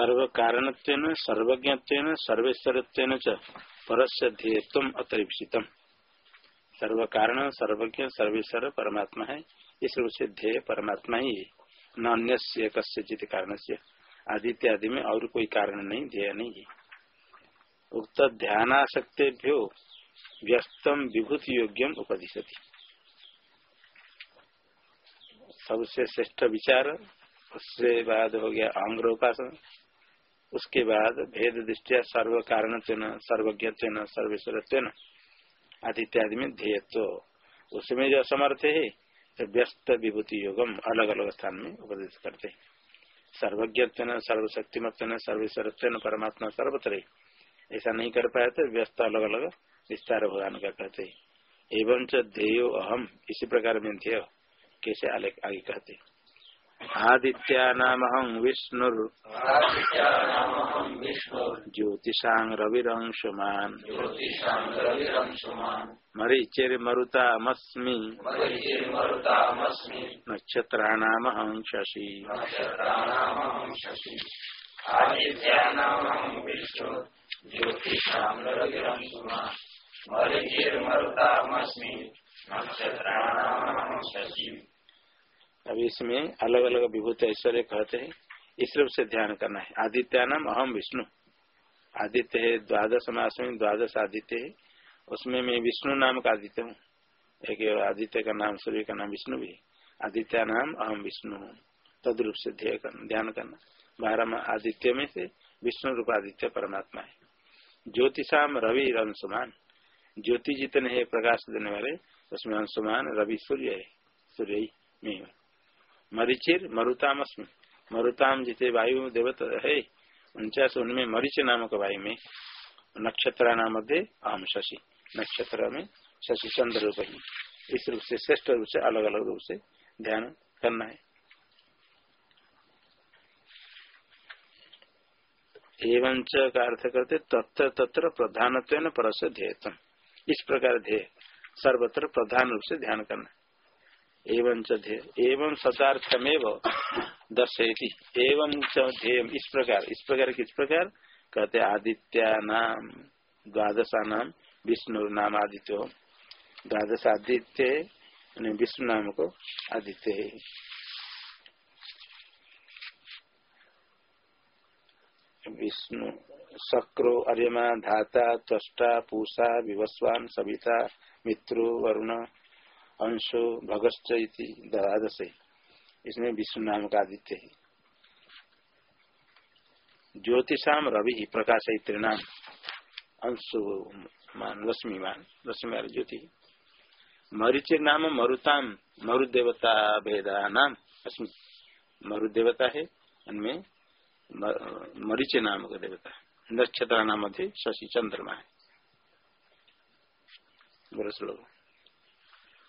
सर्व कारण सर्वज्ञ सर्वेश्वर परस्य ध्येयत्व अतरीक्षितम। सर्व कारण सर्वज्ञ, सर्वेश्वर, परमात्मा है। इस रूप से ध्येय परमात्मा ही न अन्य कस्यचित कारण से आदि में और कोई कारण नहीं, ध्येय नहीं है। उक्त ध्यानाशक्तिभ्यो व्यस्तम विभूति योग्यम उपदिशति। सबसे श्रेष्ठ विचार उससे बाद हो गया अंग्र उपासन उसके बाद भेद दृष्टिया, सर्व कारण सर्वज्ञ सर्वेश्वर आदित्यादि में ध्येयत्व। उसमें जो असमर्थ है तो व्यस्त विभूति योगम अलग अलग स्थान में उपदेश करते सर्वज्ञ सर्वशक्ति सर्वशक्तिमत्व सर्वेश्वर परमात्मा सर्वत्र ऐसा नहीं कर पाया तो व्यस्त अलग अलग विस्तार भगवान का कहते एवं च ध्येयो अहम, इसी प्रकार में ध्येय, कैसे आगे कहते आदित्यानामहं विष्णु ज्योतिषा रविरंशुमान् मरीचिर्मरुतामस्मि नक्षत्राणामहं शशि मरीचिर्मरुतामस्मि अभी इसमें अलग अलग विभूत ऐश्वर्य कहते हैं। इस रूप से ध्यान करना है। आदित्य नाम अहम विष्णु। आदित्य है, द्वादश मास में द्वादश आदित्य है। उसमें मैं विष्णु नाम का आदित्य हूँ। एक आदित्य का नाम, सूर्य का नाम विष्णु भी आदित्य नाम अहम विष्णु हूँ। तद रूप से ध्यान करना। बारह आदित्य में से विष्णु रूप आदित्य परमात्मा है। ज्योतिषाम रवि अंशुमान। ज्योति जितने प्रकाश देने वाले, उसमें अंशुमान रवि सूर्य है। सूर्य में मरीचिर, मरुतामस्मी। मरुताम जिसे वायु देवत है, उनचास उनमें मरीच नामक वायु में, नक्षत्र नाम मध्य अहम शशि। नक्षत्र में शशि चंद्र रूप ही। इस रूप से, श्रेष्ठ रूप से अलग अलग रूप से ध्यान करना है। एवं का अर्थ करते, तत्र तत्र प्रधान परस ध्येयतम इस प्रकार ध्येय, सर्वत्र प्रधान रूप से ध्यान करना एवं एवं सदार्थमेव दर्शयती। एवं ध्येय, इस प्रकार इस प्रकार किस प्रकार? कहते आदित्या नाम द्वादशा नाम विष्णु नाम आदित्य। द्वादश आदित्य विष्णु नाम को आदित्य। है विष्णु, शक्रो, अर्यमा, धाता त्वष्टा पूषा, विवस्वान, सविता, मित्रो, वरुण अंशो भगश्च द्वादश इसमें विष्णु नाम का आदित्य है। ज्योतिषाम रवि प्रकाश है त्रिनाम अंशुमान रश्मिमान रश्मि ज्योति। मरीचि नाम मरुताम, मरुदेवता भेदा नाम। अस्मि, मरुदेवता है उनमें मरीचे नाम का देवता नक्षत्र नाम शशि चंद्रमा है। श्लोक।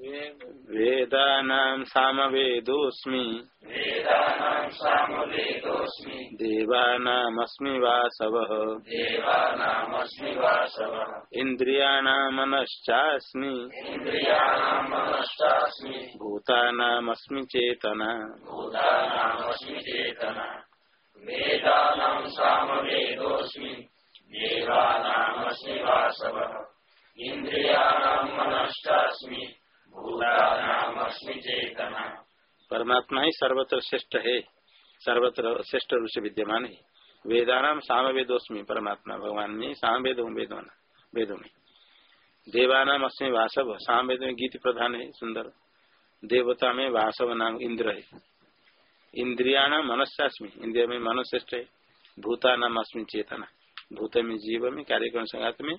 वेदानां सामवेदोऽस्मि। देवानामस्मि वासवः। इन्द्रियाणां मनश्चास्मि भूतानामस्मि चेतना। भूतानामस्मि चेतना। वेदानां सामवेदोऽस्मि। देवानामस्मि वासवः। इन्द्रियाणां मनश्चास्मि। परमात्मा ही सर्वत्र श्रेष्ठ है, सर्वत्र श्रेष्ठ रूप से विद्यमान है। वेदानाम साम वेदोस्मी परमात्मा भगवान में साम वेद वेदों में। देवानाम अस्मी वासव साम वेद में गीत प्रधान है, सुंदर। देवता में वासव नाम इंद्र है। इंद्रियाणाम मनस्यास्मी, इंद्रिया में मन श्रेष्ठ है। भूता नाम अस्मी चेतना। भूत में जीव में, कार्यक्रम संघात में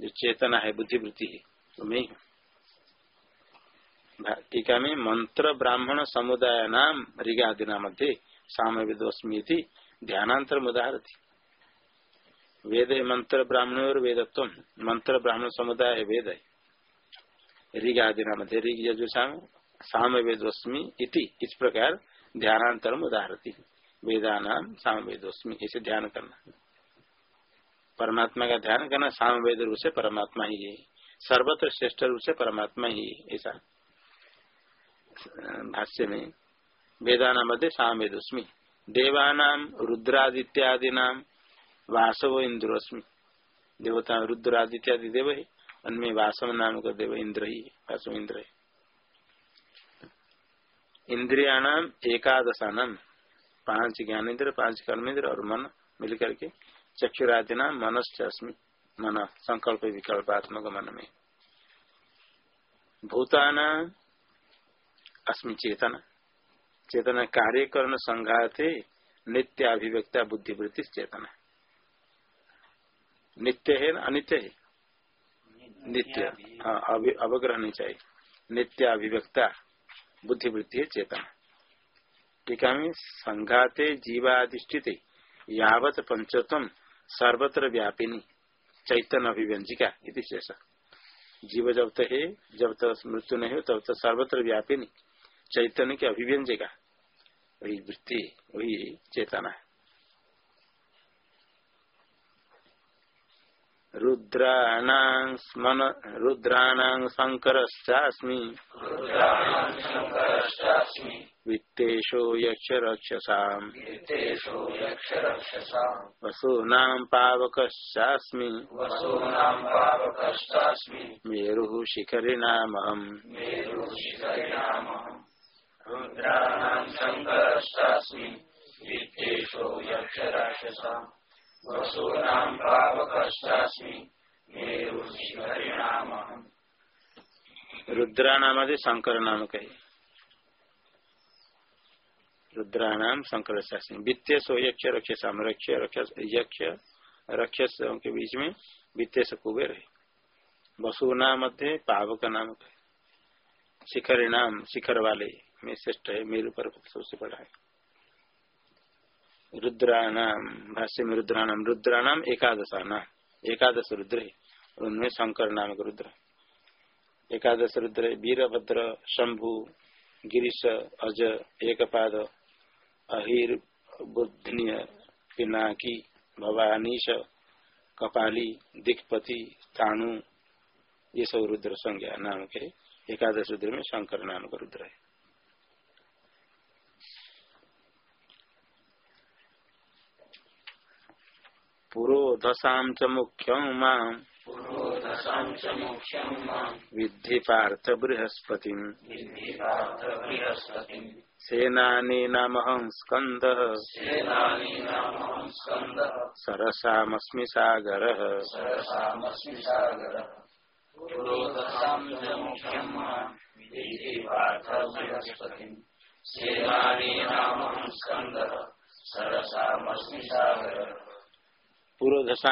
जो चेतना है, बुद्धिवृत्ति है तो मैं हूँ। टीका में मंत्र ब्राह्मण समुदाय नाम ऋगादिना मध्य साम विदोस्मी ध्यानांतर मुदाहरती वेद मंत्र ब्राह्मण और वेदत्व, मंत्र ब्राह्मण समुदाय है वेद। है ऋग आदिना मध्य ऋग यजुषाम साम वेदोस्मी इति, इस प्रकार ध्यानांतर उदाहरती वेदा नाम साम वेदोस्मी इसे ध्यान करना। परमात्मा का ध्यान करना सामवेद रूप से परमात्मा ही है। सर्वत्र श्रेष्ठ रूप से परमात्मा ही, ऐसा। भाष्य में वेदाना मध्य सामवेद उसमी देवानाम रुद्रादित्यादि नाम वासव इंद्रोस्मी देवता रुद्रादित्यादि देव है उनमें वासव नाम का देव इंद्र ही वासव इंद्र है इंद्रियाणाम एकादशानाम पाँच ज्ञानेन्द्र, पाँच कर्मेंद्र और मन मिलकर के चक्षुरादि नाम मनस्य अस्मी मन संकल्प विकल्पात्मक मन में। भूताना अस्मि चेतना। चेतना कार्य करण संघाते नित्य अभिव्यक्ता बुद्धिवृत्ति चेतना। नित्य है ना? अनित्य है? नित्य। हाँ अवग्रह नहीं चाहिए। नित्य अभिव्यक्ता बुद्धिवृत्ति है चेतना। टीका में संघाते जीवाधिष्ठित यावत पंचतम सर्वत्र व्यापिनी। चैतन्य अभिव्यंजिका इति शेष। जीव जब तक है जब तक मृत्यु नहीं हो तब तक सर्वत्र व्यापिनी। चैतन्य की अभिव्यंजिका वही वृत्ति, वही चेतना। है रुद्राणां रुद्राणां शङ्करश्चास्मि वित्तेषो यक्ष रक्षसाम् वसूनां पावकश्चास्मि। मेरुः शिखरिणामहम्। रुद्राणां शङ्करश्चास्मि वित्तेषो रुद्राणाम शंकर नाम कही रुद्राणाम शंकर वित्तीय सो यक्ष रक्ष रक्ष, यक्ष रक्ष के बीच में वित्तीय से कुबेर है। वसुना मध्य पावक नाम कहे शिखर नाम शिखर वाले। में श्रेष्ठ है, मेरु पर सबसे बड़ा है। रुद्राणाम, भाष्य में रुद्राणाम रुद्राणाम एकादशा नाम, एकादश रुद्र है, उनमें शंकर नाम का रुद्र एकादश रुद्र वीरभद्र, शंभु, गिरीश, अज, एकपाद, अहिर, बुद्धनीय, पिनाकी, भवानीश, कपाली, दिक्पति स्थानु ये सब रुद्र संज्ञा नाम के एकादश रुद्र में शंकर नाम का रुद्र है। पुरोधसां च मुख्यं माम् विद्धि पार्थ बृहस्पतिम् सेनानीनामहं स्कन्दः सरसामस्मि सागरः। सरसामस्मि सागरः। पूर्वदशा,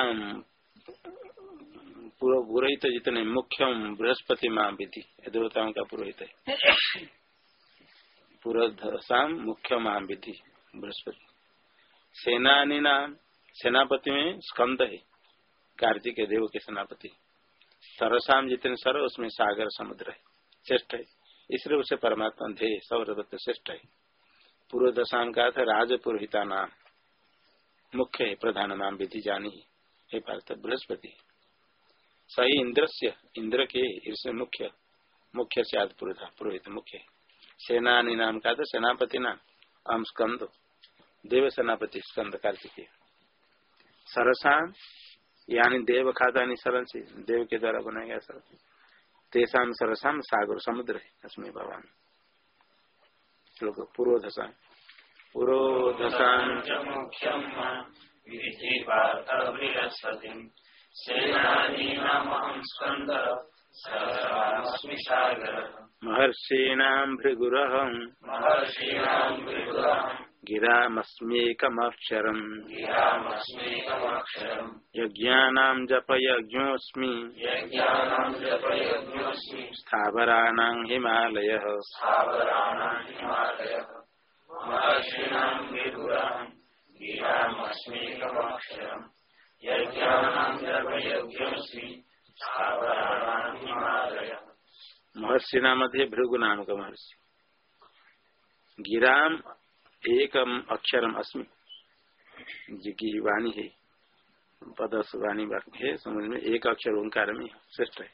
पूर्व पुरोहित जितने मुख्यम बृहस्पति माँ विधि देवताओं का पुरोहित। है पूर्वदशा मुख्य माँ विधि बृहस्पति। सेनानी नाम सेनापति में स्कंद है कार्तिक देव के सेनापति। सरसाम जितने सर, उसमें सागर समुद्र है, श्रेष्ठ है। इसलिए उसे परमात्मा ध्येय सौरभत श्रेष्ठ है। पूर्व दशाम का था राजपुरोहिता नाम मुख्य है प्रधान नाम विधि जानी हे। पार्थ बृहस्पति सही इंद्र से, इंद्र के इसमें मुख्य मुख्य से आदि पुरोहित मुख्य सेनानी नाम का तो सेनापति नाम अम स्कंद। देव सेनापति, स्कंद कार्तिक सरसा यानी देव खाता सरल से, देव के द्वारा बनाया गया सर तेसाम सरसाम सागर समुद्र है अस्मी भगवान श्लोक पूर्व दशा पुरोधसाम् च मुख्यम् विधिपार्थबृहस्पतिम् सेनानीनामहं स्कन्दः सहस्रामस्मि सागरः। महर्षीणाम् भृगुरहम् महर्षीणाम् भृगुरहम् गिरामस्मेकमक्षरम्। गिरामस्मेकमक्षरम्। यज्ञानाम् जपयज्ञोऽस्मि। यज्ञानाम् जपयज्ञोऽस्मि। स्थावराणाम् हिमालयः। स्थावराणाम् हिमालयः। महर्षिना मध्य भृगु नाम का महर्षि गिराम एकम अक्षरम अस्मि। की वाणी है पदस्वाणी वाक्य है समझ में एक अक्षर ओंकार में श्रेष्ठ है।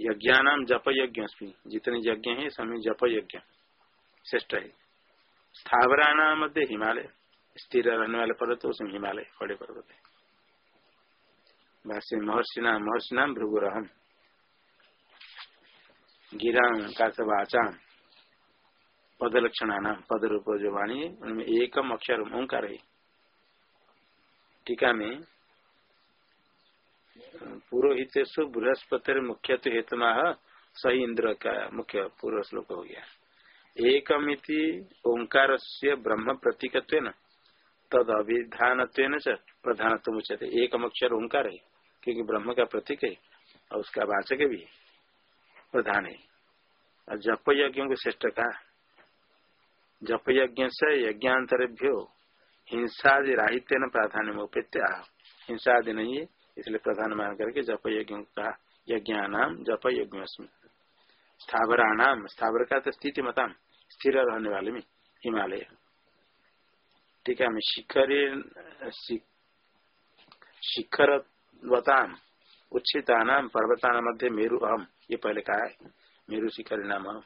यज्ञानाम जप यज्ञ जितने यज्ञ है समय जप यज्ञ श्रेष्ठ है। स्थावरा मध्य हिमालय, स्थिर रहने वाले पर्वत उसमें हिमालय बड़े पर्वत है। भाष्य महर्षि नाम महर्षि नाम भृगुरहम। गिरा का पद लक्षण नाम पद रूप जो वाणी है, उनमें एकम अक्षर ओंकार है। टीका में पुरोहित बृहस्पति मुख्य तो हेतु सही इंद्र का मुख्य पूर्व श्लोक हो गया। एकमिति ओंकार से ब्रह्म प्रतीक तद अभिधान प्रधान एकम अक्षर ओंकार है, क्योंकि ब्रह्म का प्रतीक है, और उसका वाचक भी प्रधान है। और जप यज्ञ को श्रेष्ठ का जप यज्ञ से यज्ञांतरभ्यो हिंसादि राहित्य न प्राधान्य उपेत्या हिंसा आदि नहीं है, इसलिए प्रधान मान करके जप यज्ञ का यज्ञ नाम जप यज्ञ स्थावरा नाम स्थावर का तो स्थिति मताम स्थिर रहने वाले में, हिमालय। ठीक है शिखर शिखर बताम उच्छिता नाम पर्वता मध्य मेरु अहम, ये पहले कहा है, मेरु शिखर नाम अहम।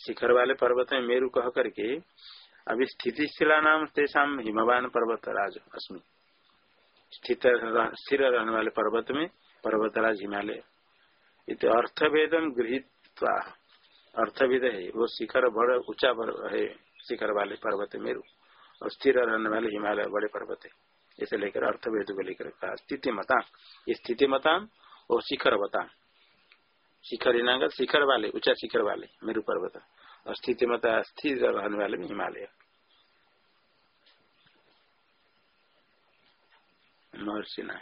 शिखर वाले पर्वत में मेरु कह करके, अभी स्थिति शिला नाम तेषा हिमवान पर्वत राज अस्मी। स्थित स्थिर रहने वाले पर्वत में, पर्वतराज हिमालय। इत अर्थभेदम गृहित अर्थभेद है। वो शिखर बड़ा, ऊँचा है, शिखर वाले पर्वत मेरु। और स्थिर रहने वाले हिमालय बड़े पर्वत है। इसे लेकर अर्थभेद को लेकर कहा, स्थिति मता ये स्थिति मता और शिखर बता शिखर इनागर शिखर वाले, ऊँचा शिखर वाले, मेरु पर्वत। और स्थिति मता, स्थिर रहने वाले हिमालय। महर्षिना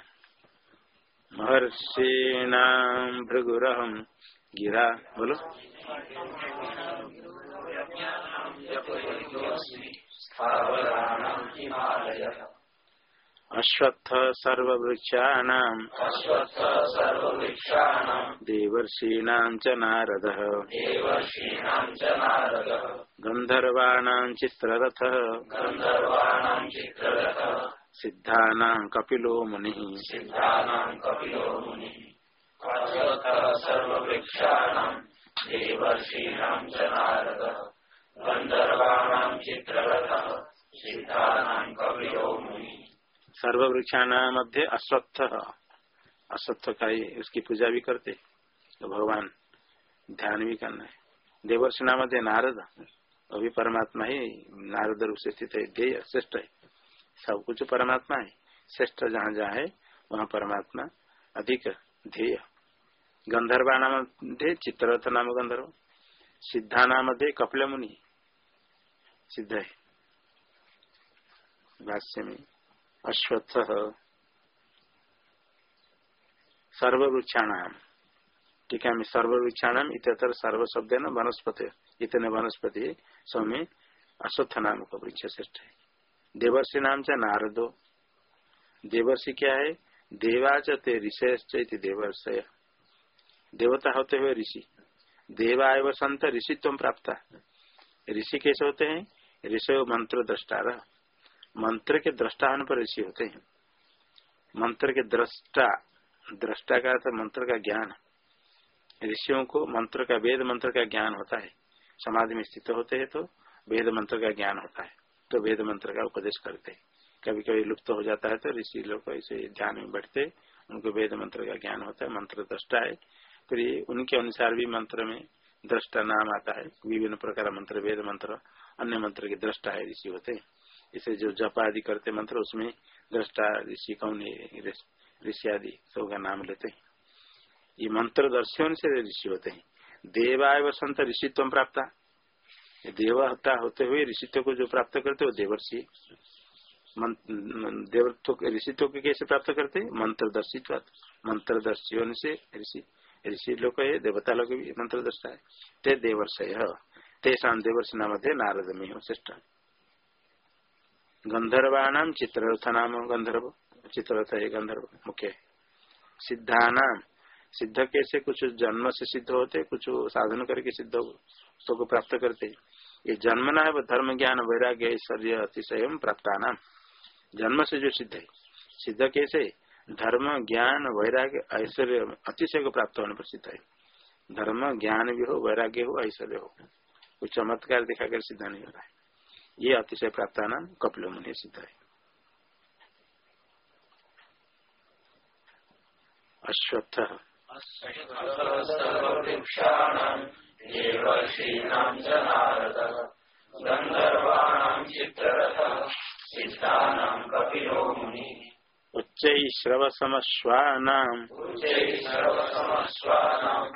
महर्षिना भृगुरहम। गिरा। बोलो। अश्वत्थ सर्ववृक्षाणाम् देवर्षीणाम् च नारदः। गन्धर्वाणाम् कपिलो मुनि। मुनि सर्ववृक्षाणां मध्य अश्वत्थ अश्वत्थ। का ही उसकी पूजा भी करते तो भगवान ध्यान भी करना है। देवर्षिणा मध्य नारद अभी परमात्मा ही नारद रूप से स्थित है, ध्येय श्रेष्ठ है। सब कुछ परमात्मा है, श्रेष्ठ जहाँ जहाँ है, वहाँ परमात्मा अधिक ध्येय। गंधर्वा नाम ध्येय चित्ररथ नाम गंधर्व, सिद्धा नाम ध्येय कपिल मुनि. सिद्ध है भाष्य में अश्वत्थ. सर्ववृक्षाणाम. टीका में सर्ववृक्षाणाम इतर सर्व शब्द न वनस्पति इतने वनस्पति सब में अश्वत्थ नाम का वृक्ष श्रेष्ठ है देवर्षि नाम से नारदो. देवर्षि क्या है देवाच ते ऋषय देवर्षय. देवता होते हुए ऋषि। देवा एवं संत ऋषित्व प्राप्त। ऋषि कैसे होते हैं? ऋषि मंत्र दृष्टा मंत्र के दृष्टा पर ऋषि होते हैं। मंत्र के दृष्टा दृष्टा का मंत्र का ज्ञान। ऋषियों को मंत्र का, वेद मंत्र का ज्ञान होता है। समाज में स्थित होते हैं तो वेद मंत्र का ज्ञान होता है। तो वेद मंत्र का उपदेश करते हैं। कभी कभी लुप्त हो जाता है तो ऋषि लोग ऐसे ध्यान में बैठते उनको वेद मंत्र का ज्ञान होता है मंत्र दृष्टा है। फिर उनके अनुसार भी मंत्र में दृष्टा नाम आता है। विभिन्न प्रकार मंत्र, वेद मंत्र, अन्य मंत्र के दृष्टा है ऋषि होते। हैं इसे जो जप आदि करते मंत्र, उसमें दृष्टा, ऋषि कौन ऋषि आदि सबका नाम लेते हैं। ये मंत्र दर्शन से ऋषि होते हैं। देवाय वसंत ऋषित्व प्राप्त। देवता होते हुए ऋषित्व को जो प्राप्त करते हो देवर्षि देवत्व ऋषित्व को कैसे प्राप्त करते मंत्रदर्शित्व। मंत्रदर्शी से ऋषि ऋषि लोग है, देवता लोग भी मंत्रदर्शा है। ते देवर्षय तेषा देवर्ष नाम थे नारद में हो श्रेष्ठ गंधर्वाणाम चित्ररथ नाम गंधर्व, चित्ररथ है, गंधर्व, मुख्य। सिद्धानाम सिद्ध कैसे कुछ जन्म से सिद्ध होते, कुछ साधन करके सिद्ध तो को प्राप्त करते। ये जन्म न है धर्म ज्ञान, वैराग्य, ऐश्वर्य, अतिशय प्राप्त नाम जन्म से जो सिद्ध है, सिद्ध कैसे? धर्म, ज्ञान, वैराग्य, ऐश्वर्य अतिशय को प्राप्त होने पर सिद्ध है। धर्म, ज्ञान भी हो, वैराग्य हो, ऐश्वर्य हो। कुछ चमत्कार दिखा कर सिद्ध नहीं हो रहा है। ये अतिशय प्राप्त नाम कपिल मुनि सिद्ध है। अश्वत्थ। उच्च श्रव समस्वानाम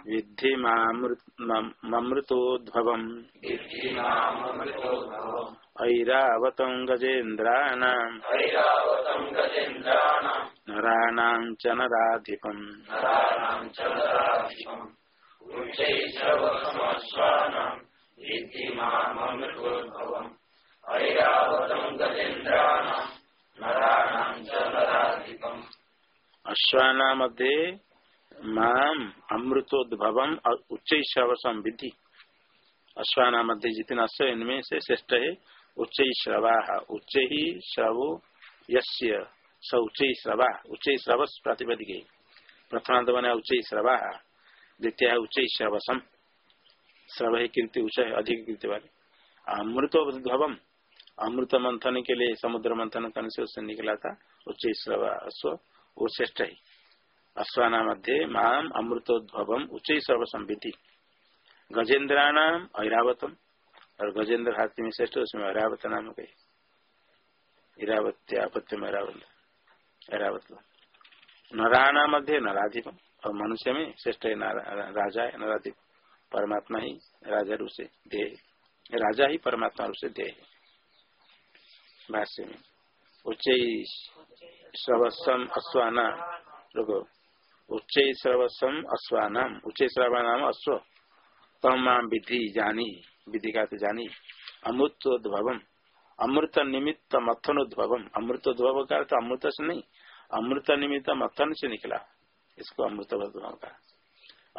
विद्धि ममृतोद्भव ऐरावतं गजेन्द्राणाम् नराणां च नराधिपम् अश्वाना मध्ये माम अमृतोद्भव उच्च श्रवसम विधि। अश्वाना मध्य जितने अश्व इनमें से श्रेष्ठ है उच्च श्रवा उच्च ही श्रवो यस्य स उच्च श्रवा उच्च श्रव प्रतिपदिक। प्रथमांत बने उच्च श्रवा द्वितीय है उच्च श्रवसम श्रव है कीर्ति उच्च अधिक कीर्ति वाले। अमृतोद्भवम अमृत मंथन के लिए, समुद्र मंथन करने से उससे निकला था, उच्च अश्व, वो श्रेष्ठ है। अश्वाना मध्य माम अमृतोद्भवम उच्च श्रव संविधि। गजेन्द्राणाम ऐरावतम। और गजेंद्र हाथी में श्रेष्ठ, उसमें ऐरावत नाम के इरावत्यापत्यम ऐरावत। ऐरावत नराणा मध्य नराधिपम। और मनुष्य में श्रेष्ठ है राजा है, नराधिप। परमात्मा ही राजा रूप से देह राजा ही परमात्मा रूप से देह भाष्य में उच्च श्रवसम अश्वाना रुको उच्च श्रवसम अश्वानाम उच्च श्रवानाम अश्व तम विधि जानी विधि का जानी अमृतोद्भवम अमृत निमित्त मथनोद्भवम अमृतोद्भव का तो अमृत से नहीं अमृत निमित्त मथन से निकला इसको अमृत का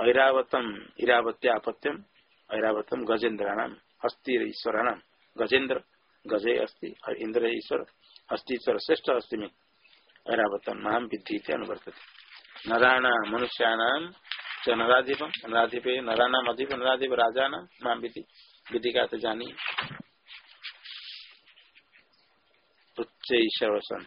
ऐरावतम इरावत्यापत्यम ऐरावतम गजेन्द्राणाम हस्ती ईश्वराणाम गजेन्द्र गजय अस्ति और इंद्र ईश्वर हस्तीश्वर श्रेष्ठ अस्ति, में ऐरावतम महाम विधि अनुवर्तते। नराणा मनुष्याणाम च नराधिपम नराधिपे नरानाम अधिप, नराधिप राजा नाम माम विधि विधि का तो जानी उच्च ईश्वरसन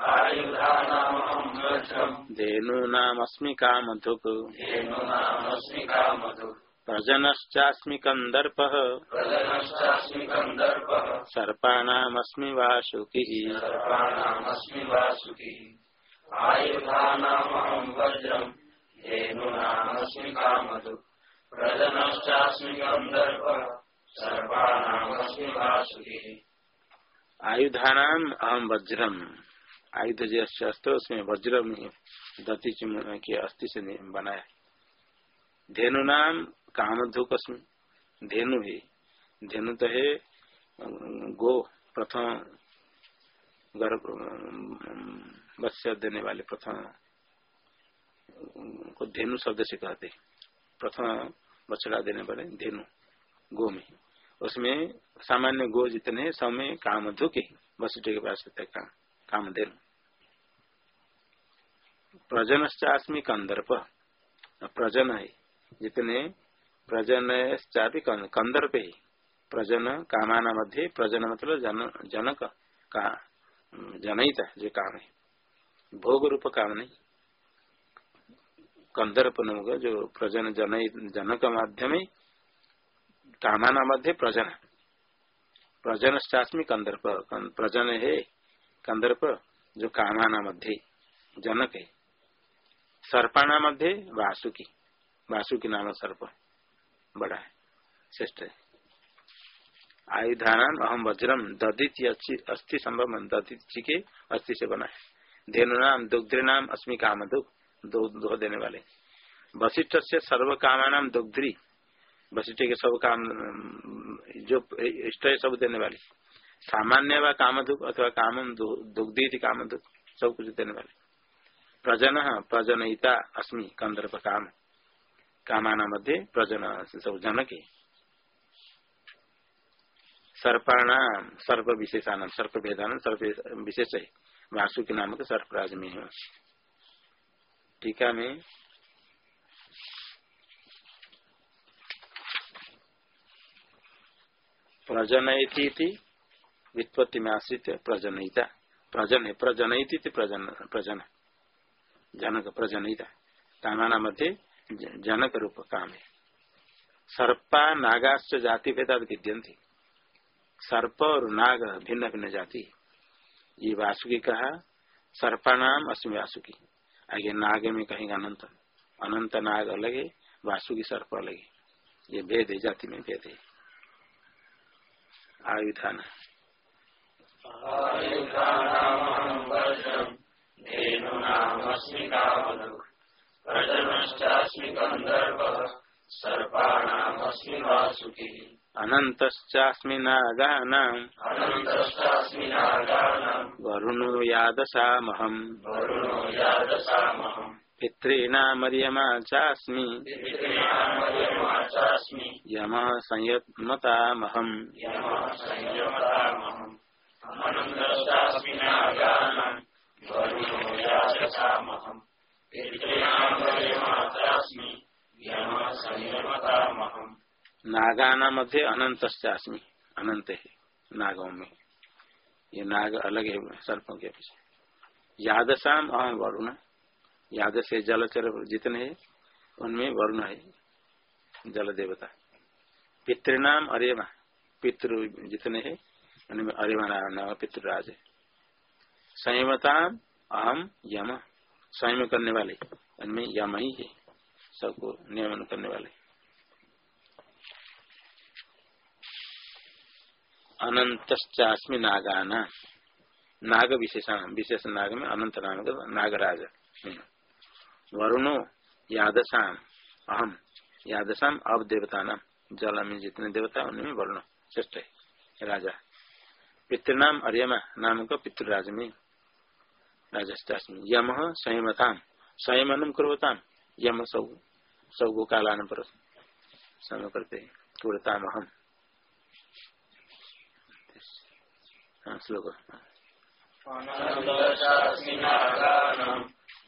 आयुधानमहं वज्रम्। धेनूनामस्मि कामधुक्। प्रजनश्चास्मि कन्दर्पः सर्पाणामस्मि वासुकिः। आयुधानामहं वज्रम्। धेनूनामस्मि कामधुक्। प्रजनश्चास्मि कन्दर्पः सर्पाणामस्मि वासुकिः। आयुधानाम अहम वज्रम। आयुध जैसे अस्त्र उसमें वज्र दति के अस्थि से बनाया धेनु नाम कामधुक धेनु है। धेनु तो है, गो प्रथम गर्भ बच्चा देने वाले प्रथम, को धेनु शब्द से कहते प्रथम बछड़ा देने वाले धेनु, गो में। उसमें सामान्य गो जितने में काम धुके वसुटे के पास है काम काम देन। प्रजन चास्मी कंदर्प प्रजन है। जितने प्रजन चापी कंदर्प ही। प्रजन कामाना मध्य, प्रजन मतलब जन, जनक का जनहित जो काम है। भोग रूप काम नहीं। कंदर्प जो प्रजन जन जनक माध्यम कामाना मध्य प्रजन। प्रजन शास्मी कंदर्प प्रजन है कंदर्प जो कामाना मध्य जनक है सर्पाणा मध्य वासुकी। वासुकी नाम सर्प। बड़ा है। श्रेष्ठ है। आयुधान अहम वज्रम दधित अस्थि संभव दधित के अस्थि से बना है। धेनु नाम दुग्ध नाम अस्मी काम दुख दो देने वाले। वशिष्ठ से सर्व कामा दुग्ध्री। वशिष्ठ के सब काम, जो इष्ट सब देने वाले। सामान्य व काम दुख अथवा काम दुग्धी काम दुख, सब कुछ देने वाले। प्रजन, प्रजनयिता अस्मि, कंदर्प काम। कामाना मध्य प्रजन सब जनक। सर्पाणाम सर्प विशेषान सर्प भेदान सर्प विशेष है। वासुकी नामक सर्पराज में टीका में प्रजनयती वित्पत्ति में आश्रित प्रजनयिता। प्रजन प्रजनयती प्रजन प्रजन जनक प्रजनयिता। कामाना मध्य जनक रूप काम है। सर्पा नागाश्च जाति भेदा विद्यंती सर्प और नाग भिन्न भिन्न जाति ये वासुकी कहा सर्पा नाम अस्मी वासुकी। आगे नाग में कहेंगे अनंत। अनंत नाग अलग है, वासुकी सर्प अलग है। ये भेद है, जाति में भेद है। आयुधान। अनन्तश्चास्मि नागानाम् वरुणो यादशामहम् पितॄणामर्यमा चास्मि यमः संयमतामहम् नागाना मध्य अनंत अनंत है नागों में ये नाग अलग है सर्पों के पीछे। यादशाम अहम वरुण। याद से जलचर जितने है, उनमें वरुण है, जल देवता। पितृनाम अरेमा पितृ जितने है, उनमें अरेमा नाम नाम पितृराज है। संयमताम अहम यम। संयम करने वाले, उनमें यम ही है। सबको नियमन करने वाले। अनंतश्चास्मि नागाना। नाग विशेषण, विशेष नाग में अनंत नाम नागराज। वरुणो यादशाम, अहम, यादशाम अब देवता नाम जल में जितने देवता उनमें वरुण श्रेष्ठ है, राजा। पितृनाम अर्यमा नाम का पितृराज में राजस्मी यम संयमताम संयमनम कुरताम यम सब सबको कालान पर समय करते कुरताम अहम। श्लोक।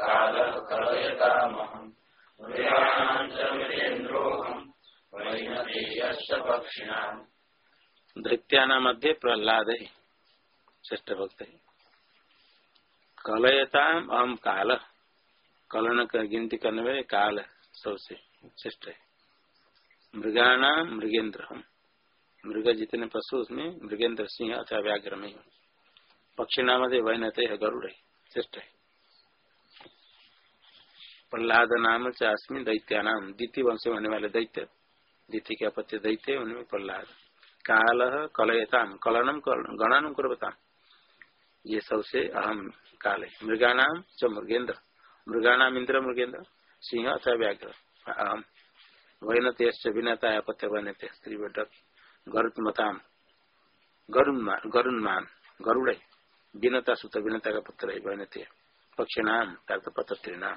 कालः कलयतामहम् मृगाणाम् च पक्षिणाम् धृत्याना मध्य प्रहलाद है श्रेष्ठ भक्त है। कलयता अहम काल। कलन कर गिनती करने में काल सबसे श्रेष्ठ है। मृगाना मृगेंद्र हम मृग जितने पशु उसमें मृगेंद्र सिंह अथवा व्याघ्र में पक्षी नाम वैनते है गरुड़ है। श्रेष्ठ है। प्रहलाद नाम अस्मिन दैत्या नाम द्वितीय वंश होने वाले दैत्य। द्वितीय के अपत्य दैत्य उनमें प्रहलाद। काल कलयताम कलनम गणनम करता ये सबसे अहम काल है। मृगानाम च मृगेन्द्र मृगानाम इंद्र मृगेन्द्र सिंह अथवा व्याघ्र। अहम। वैनते विनता पथ्य वैनते। स्त्री बैठक गरुत्मताम गरुन्मान। गरुड़। विनता सुत विनता का पत्र है वैनते। पक्षिणाम तर्थ पत्र नाम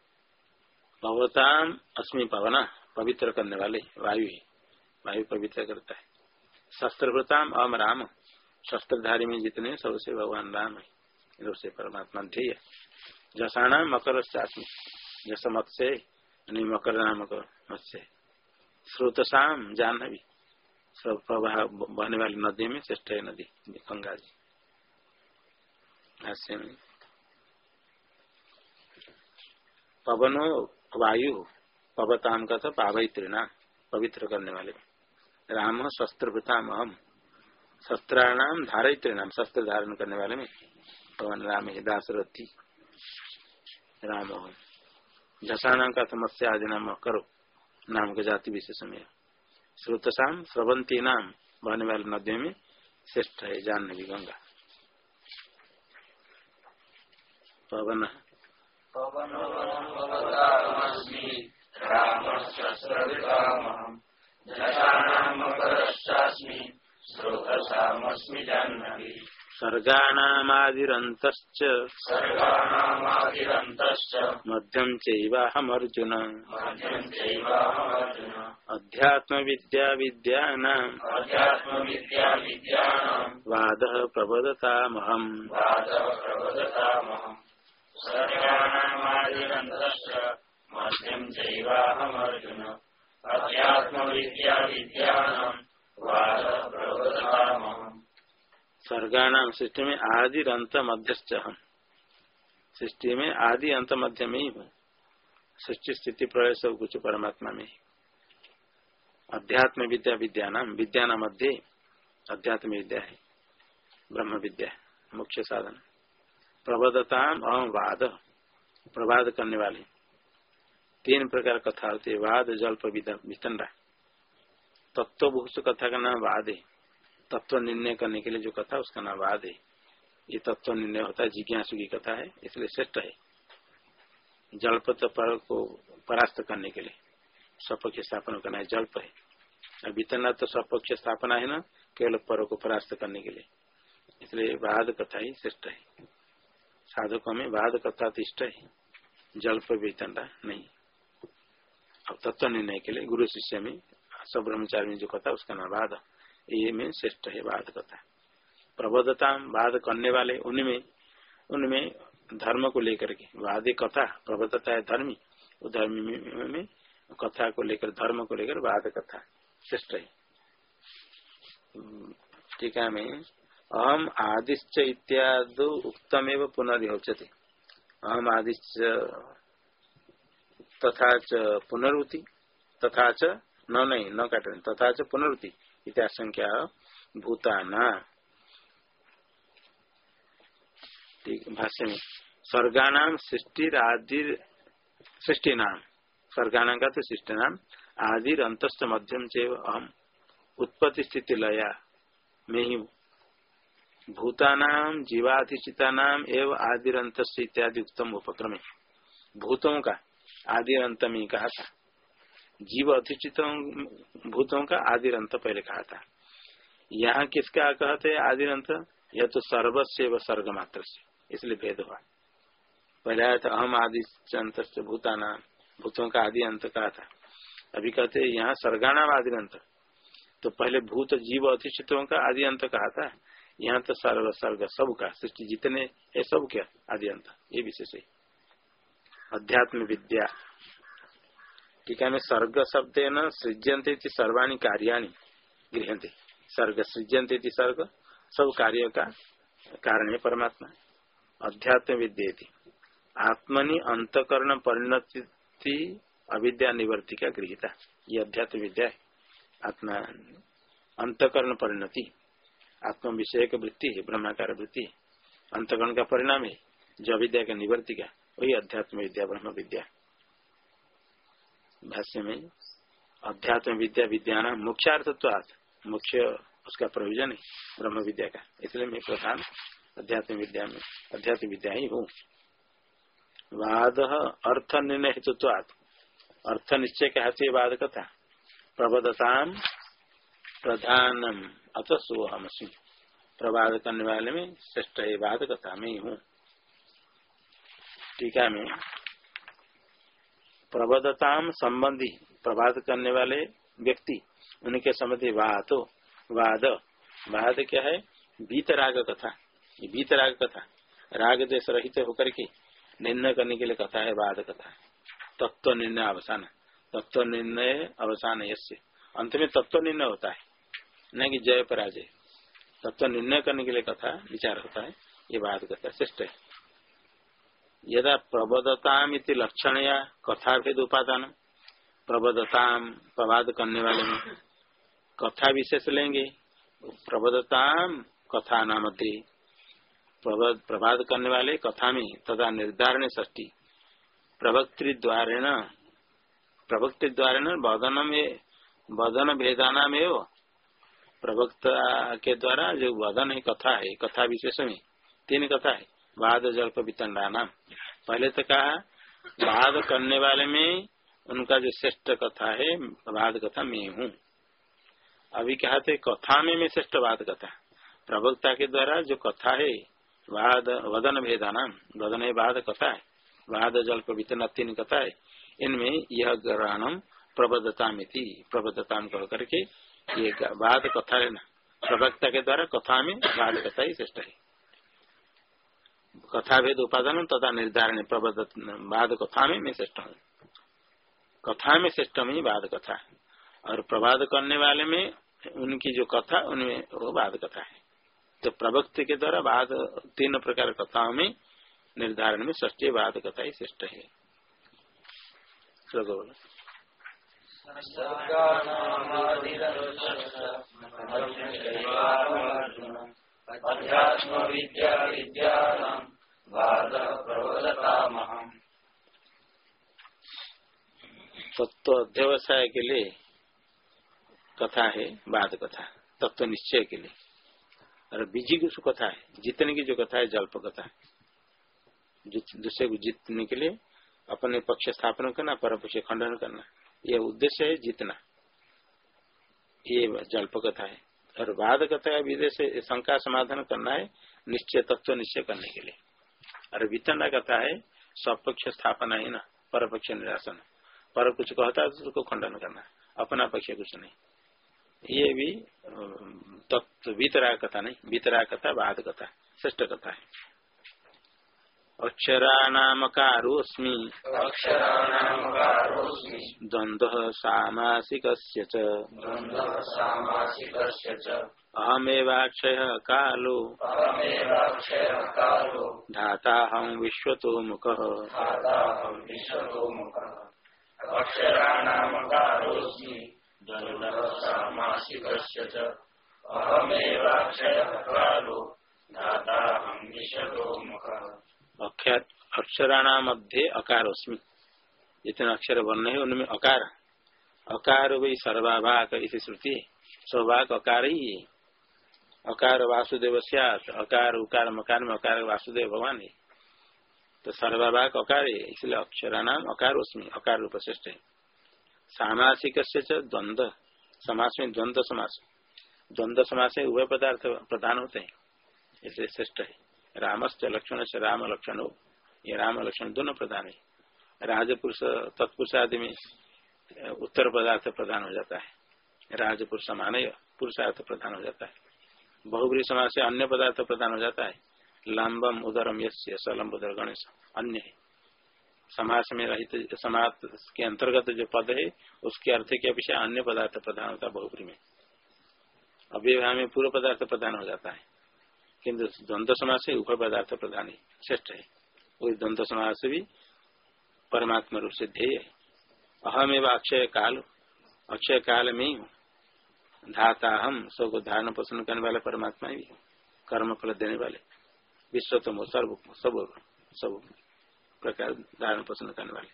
भगवताम अस्मि पवना, पवित्र करने वाले वायु है। वायु पवित्र करता है। शस्त्रभृताम अम राम। शस्त्रधारी में जितने सबसे भगवान राम है। इधर से परमात्मा ध्येय जसाना मकर जस मत्स्य मकर नामक मत्स्य स्रोतसाम जानवी सब प्रवाह बहने वाली नदी में श्रेष्ठ है नदी, गंगा जी। में पवनो वायु पवताम का था पवित्र करने वाले। राम शस्त्र शस्त्रभृताम अहम शस्त्राणाम धारित्रिनाम शस्त्र धारण करने वाले में। पवन राम है, दासरथी। राम झसाणाम का समस्या आदि नाम करो। नाम के जाति विशेष में श्रुतसाम स्रवंती नाम बहने वाले नदियों में श्रेष्ठ है जानवी गंगा। पवन सर्गाणामादिरन्तश्च। मध्यम चैवाहमर्जुन। अध्यात्मविद्या विद्यानाम् वादः प्रवदतामहम्। मध्यम चैवाहमर्जुन। अध्यात्मविद्या विद्यानाम् वादः सर्गाणाम सृष्टि में आदि अंत मध्यस्थ हम सृष्टि में आदि अंत मध्य में ही हूँ सृष्टि स्थिति प्रलय सब कुछ परमात्मा में अध्यात्म विद्या विद्या नाम विद्या नाम मध्य अध्यात्म विद्या है ब्रह्म विद्या मुख्य साधन प्रबदता अहम वाद। प्रवाद करने वाले। तीन प्रकार कथा होती है, वाद, जल्प वितंडा। तत्वभूष कथा का नाम वाद है। तत्व निर्णय करने के लिए जो कथा, उसका नाम वाद है। ये तत्व निर्णय होता है, जिज्ञासु की कथा है, इसलिए श्रेष्ठ है। जल्प पर को परास्त करने के लिए। स्वपक्ष स्थापना करना है, जल्प है। इतना तो स्वपक्ष स्थापना है ना, केवल पर को परास्त करने के लिए। इसलिए वाद कथा ही श्रेष्ठ है। साधकों में वाद कथा तो इष्ट है जल्प वितंडा नहीं। अब तत्व निर्णय के लिए गुरु शिष्य में सब ब्रह्मचारी में जो कथा, उसका नाम वाद। ये में श्रेष्ठ है वाद कथा प्रबोधता, वाद करने वाले, उनमें उनमें धर्म को लेकर के, वाद कथा, प्रबोधता है धर्मी। धर्मी में कथा को लेकर, धर्म को लेकर वाद कथा श्रेष्ठ है। टीका में अहम आदिश्च इत्यादि उत्तम एवं पुनर्योचते अहम आदिश्च तथा च पुनरुति, तथा च न नहीं न काट तथा च पुनरुति इत्याशंख्या भूताना। भाष्य में स्वर्गानाम सृष्टि आदि सृष्टि नाम का तो सृष्टि नाम अंतस्थ मध्यम से अहम उत्पत्ति स्थिति लया में ही भूतानाम जीवाधिष्ठिता नाम एवं आदि अंत इत्यादि उत्तम उपक्रम। भूतों का आदि अंत में कहा था। जीव अधिष्ठित भूतों का आदि अंत पहले कहा था। यहाँ किसका कहते हैं आदि अंत यह तो सर्वस्व सर्ग मात्र से इसलिए भेद हुआ। पहले आया था अहम आदि अंत भूताना, भूतों का आदि अंत कहा था। अभी कहते यहाँ सर्गाना आदि अंत तो पहले भूत जीव अधिष्ठितों का आदि अंत कहा था। यहाँ तो सर्व सर्ग सब का सृष्टि जितने है सब क्या आदि अंत ये विशेष है। अध्यात्म विद्या। टीका में सर्ग शब्द है न सृज्यंते सर्वाणी कार्याणी गृहते सर्ग सृज्यंते सर्ग, सब कार्य का कारण है परमात्मा। अध्यात्म विद्य आत्मनि अंतकरण परिणति अविद्या निवर्ति का गृहिता। ये अध्यात्म विद्या है। आत्मा अंतकरण परिणति। आत्म विषय का वृत्ति है, ब्रह्माकार वृत्ति अंतकरण का परिणाम है, जो अविद्या का निवर्ति का, वही अध्यात्म विद्या, ब्रह्म विद्या। भाष्य में, अध्यात्म विद्या विद्या नाम मुख्यार्थत्वाद मुख्य उसका प्रयोजन है, ब्रह्म विद्या का। इसलिए मैं प्रधान अध्यात्म विद्या में, अध्यात्म विद्या ही हूँ। वाद अर्थ निर्णय हेतुत्वाद अर्थ निश्चय कहते वाद कथा प्रबदता प्रधानम। अथ सोहम प्रवाद करने वाले में श्रेष्ठ है। कथा में ही टीका में प्रबदताम संबंधी प्रभात करने वाले व्यक्ति, उनके संबंधी वाद वाद। वाद क्या है? बीत राग कथा बीत राग कथा राग देश रहित होकर के निर्णय करने के लिए कथा है वाद कथा तत्व निर्णय अवसान तत्व निर्णय अवसान यसे अंत में तत्व निर्णय होता है। न कि जय पराजय। तत्व निर्णय करने के लिए कथा, विचार होता है, ये बात कथा श्रेष्ठ है। यदा प्रबदताम लक्षण या कथा भेद उपादान प्रबदताम प्रवाद करने वाले में कथा विशेष लेंगे। प्रबदताम कथा नाम प्रवाद करने वाले कथा में तथा निर्धारण ष्टी प्रवक्ति द्वारेण प्रवक्ति द्वारेण बदन में बदन भेदाना में प्रवक्ता के द्वारा जो वदन है कथा है, कथा विशेष में तीन कथा है, वाद, जल्प, वितंडा, नाम। पहले तो कहा, वाद करने वाले में उनका जो श्रेष्ठ कथा है, वाद कथा मैं हूँ। अभी कहा थे, कथा में मैं श्रेष्ठ वाद कथा। प्रवक्ता के द्वारा जो कथा है, वाद, वदन भेदा, नाम। वदन है, वाद, कथा है। वाद, जल्प वितन तीन कथा है। इनमें यह ग्रहणम प्रबद्धता में थी प्रबद्धता कह करके ये वाद कथा लेना प्रवक्ता के द्वारा कथा में वाद कथा ही श्रेष्ठ है। कथा भेद उपादान तथा निर्धारण बाद कथा में मैं श्रेष्ठ हूँ। कथा में श्रेष्ठ में बाद कथा और प्रवाद करने वाले में उनकी जो कथा, उनमें वो बाद कथा है। तो प्रवक्ति के द्वारा बाद तीन प्रकार कथाओं में निर्धारण में ष्टी बाद कथा ही श्रेष्ठ है। अध्यात्म विद्या तत्व अध्यवसाय के लिए कथा है बाद कथा तत्व निश्चय के लिए। और बीजी की कथा है, जीतने की जो कथा है, जल्प कथा दूसरे को जीतने के लिए अपने पक्ष स्थापन करना पर पक्ष खंडन करना। ये उद्देश्य है जीतना। ये जल्प कथा है। और बाद कथा विदेश शंका समाधान करना है, निश्चय तत्व निश्चय करने के लिए। और वितंडा कथा है, स्वपक्ष स्थापना ही ना पर पक्ष निराशन। पर कुछ कहता है तो उसको खंडन करना अपना पक्ष कुछ नहीं। ये भी तत्व, वितरा कथा नहीं, वितरा कथा बाद कथा, श्रेष्ठ कथा है। अक्षराणामकारोऽस्मि। द्वन्द्वः सामासिकस्य च। अहमेवाक्षयः कालो। धाताहं विश्वतो मुखः अहमेवाक्षयः कालो। धाताहं विश्वतो मुखः अक्षराणा मध्य अकार अस्मी। जितने अक्षर वर्ण है, उनमें अकार। अकार वही सर्वाभाग इसी श्रुति। स्वभाग अकार ही है। अकार वासुदेव अकार उकार मकार में अकार वासुदेव भगवान है। तो सर्वाभाग अकार है, इसलिए अक्षराणाम अकार उसमें अकार रूप श्रेष्ठ है। सामासिक द्वंद्व। समास में द्वंद्व समास। द्वंद्व समास में उभय पदार्थ प्रधान होते हैं, इसलिए श्रेष्ठ है। रामस्य लक्षण से राम लक्षण हो। ये राम लक्षण दोनों प्रधान है। राजपुरुष तत्पुरुष आदि में उत्तर पदार्थ प्रधान हो जाता है। राजपुरुष समान पुरुषार्थ प्रधान हो जाता है। बहुबरी समाज से अन्य पदार्थ प्रधान हो जाता है। लंबम, उदरम यश्य सलम उदर गणेश, अन्य है। समाज में रहित, समाज के अंतर्गत जो पद है, उसके अर्थ के अपेक्षा अन्य पदार्थ प्रधान होता है बहुबरी में। अव्यवहार में पूर्व पदार्थ प्रधान हो जाता है। किन्तु द्वंद्व समाज से उभय पदार्थ प्रधान ही, श्रेष्ठ है। वही द्वंद्व समाज से भी परमात्मा रूप से ध्येय है। अहम एवं अक्षय काल अक्षय काल में ही हूँ। धाता हम सबको धारण पोषण करने वाले परमात्मा ही कर्म फल देने वाले। विश्व तो सर्व सब सब प्रकार धारण पोषण करने वाले।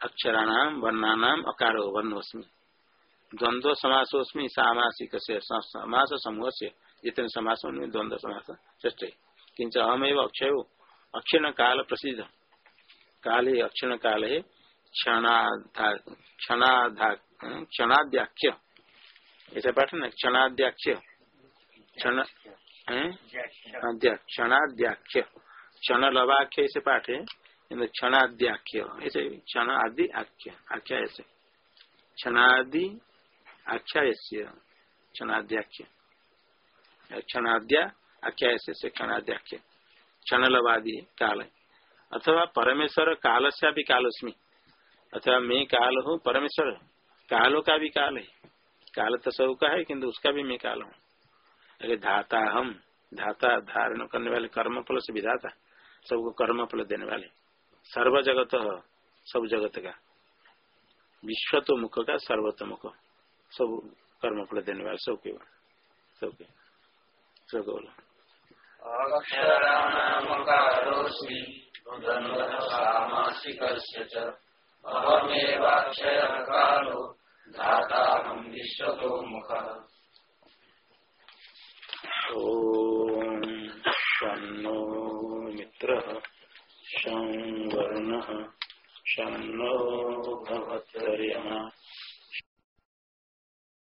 अक्षराणाम, वर्णानाम, अकार वर्णोस्मी द्वंद्व समासोस्मी सामासिक से समास समूह से जितने समास द्वंद्व समास श्रेष्ठ है किंच अहमेव अक्षय अक्षण काल प्रसिद्ध काल ही अक्षण काल है क्षणाद्याख्य। ऐसा पाठ ना, क्षणाद्याख्य। क्षण क्षणाद्याख्य। क्षण लवाख्य ऐसे पाठ। है क्षणाद्याख्य। ऐसे क्षण आदि आख्य। आख्या ऐसे क्षणादि आख्या ऐसे क्षणाद्याख्य। क्षणाद्या आख्या ऐसे क्षणाद्याख्य। क्षण काल। अथवा परमेश्वर काल से भी कालस्मी। अथवा मैं काल हूँ परमेश्वर। कालो का भी काल है। काल तो सब का है, किंतु उसका भी मैं काल हूँ। अरे धाता हम। धाता धारण करने वाले कर्म फल से विधाता सबको कर्म फल देने वाले। सर्व जगत सब जगत का। विश्व तो मुख का सर्वतमुख। सब कर्म फल देने वाले सबके सबके सब बोलो ॐ शन्नो मित्रः शं वर्णः शं नो भवत्वर्यमा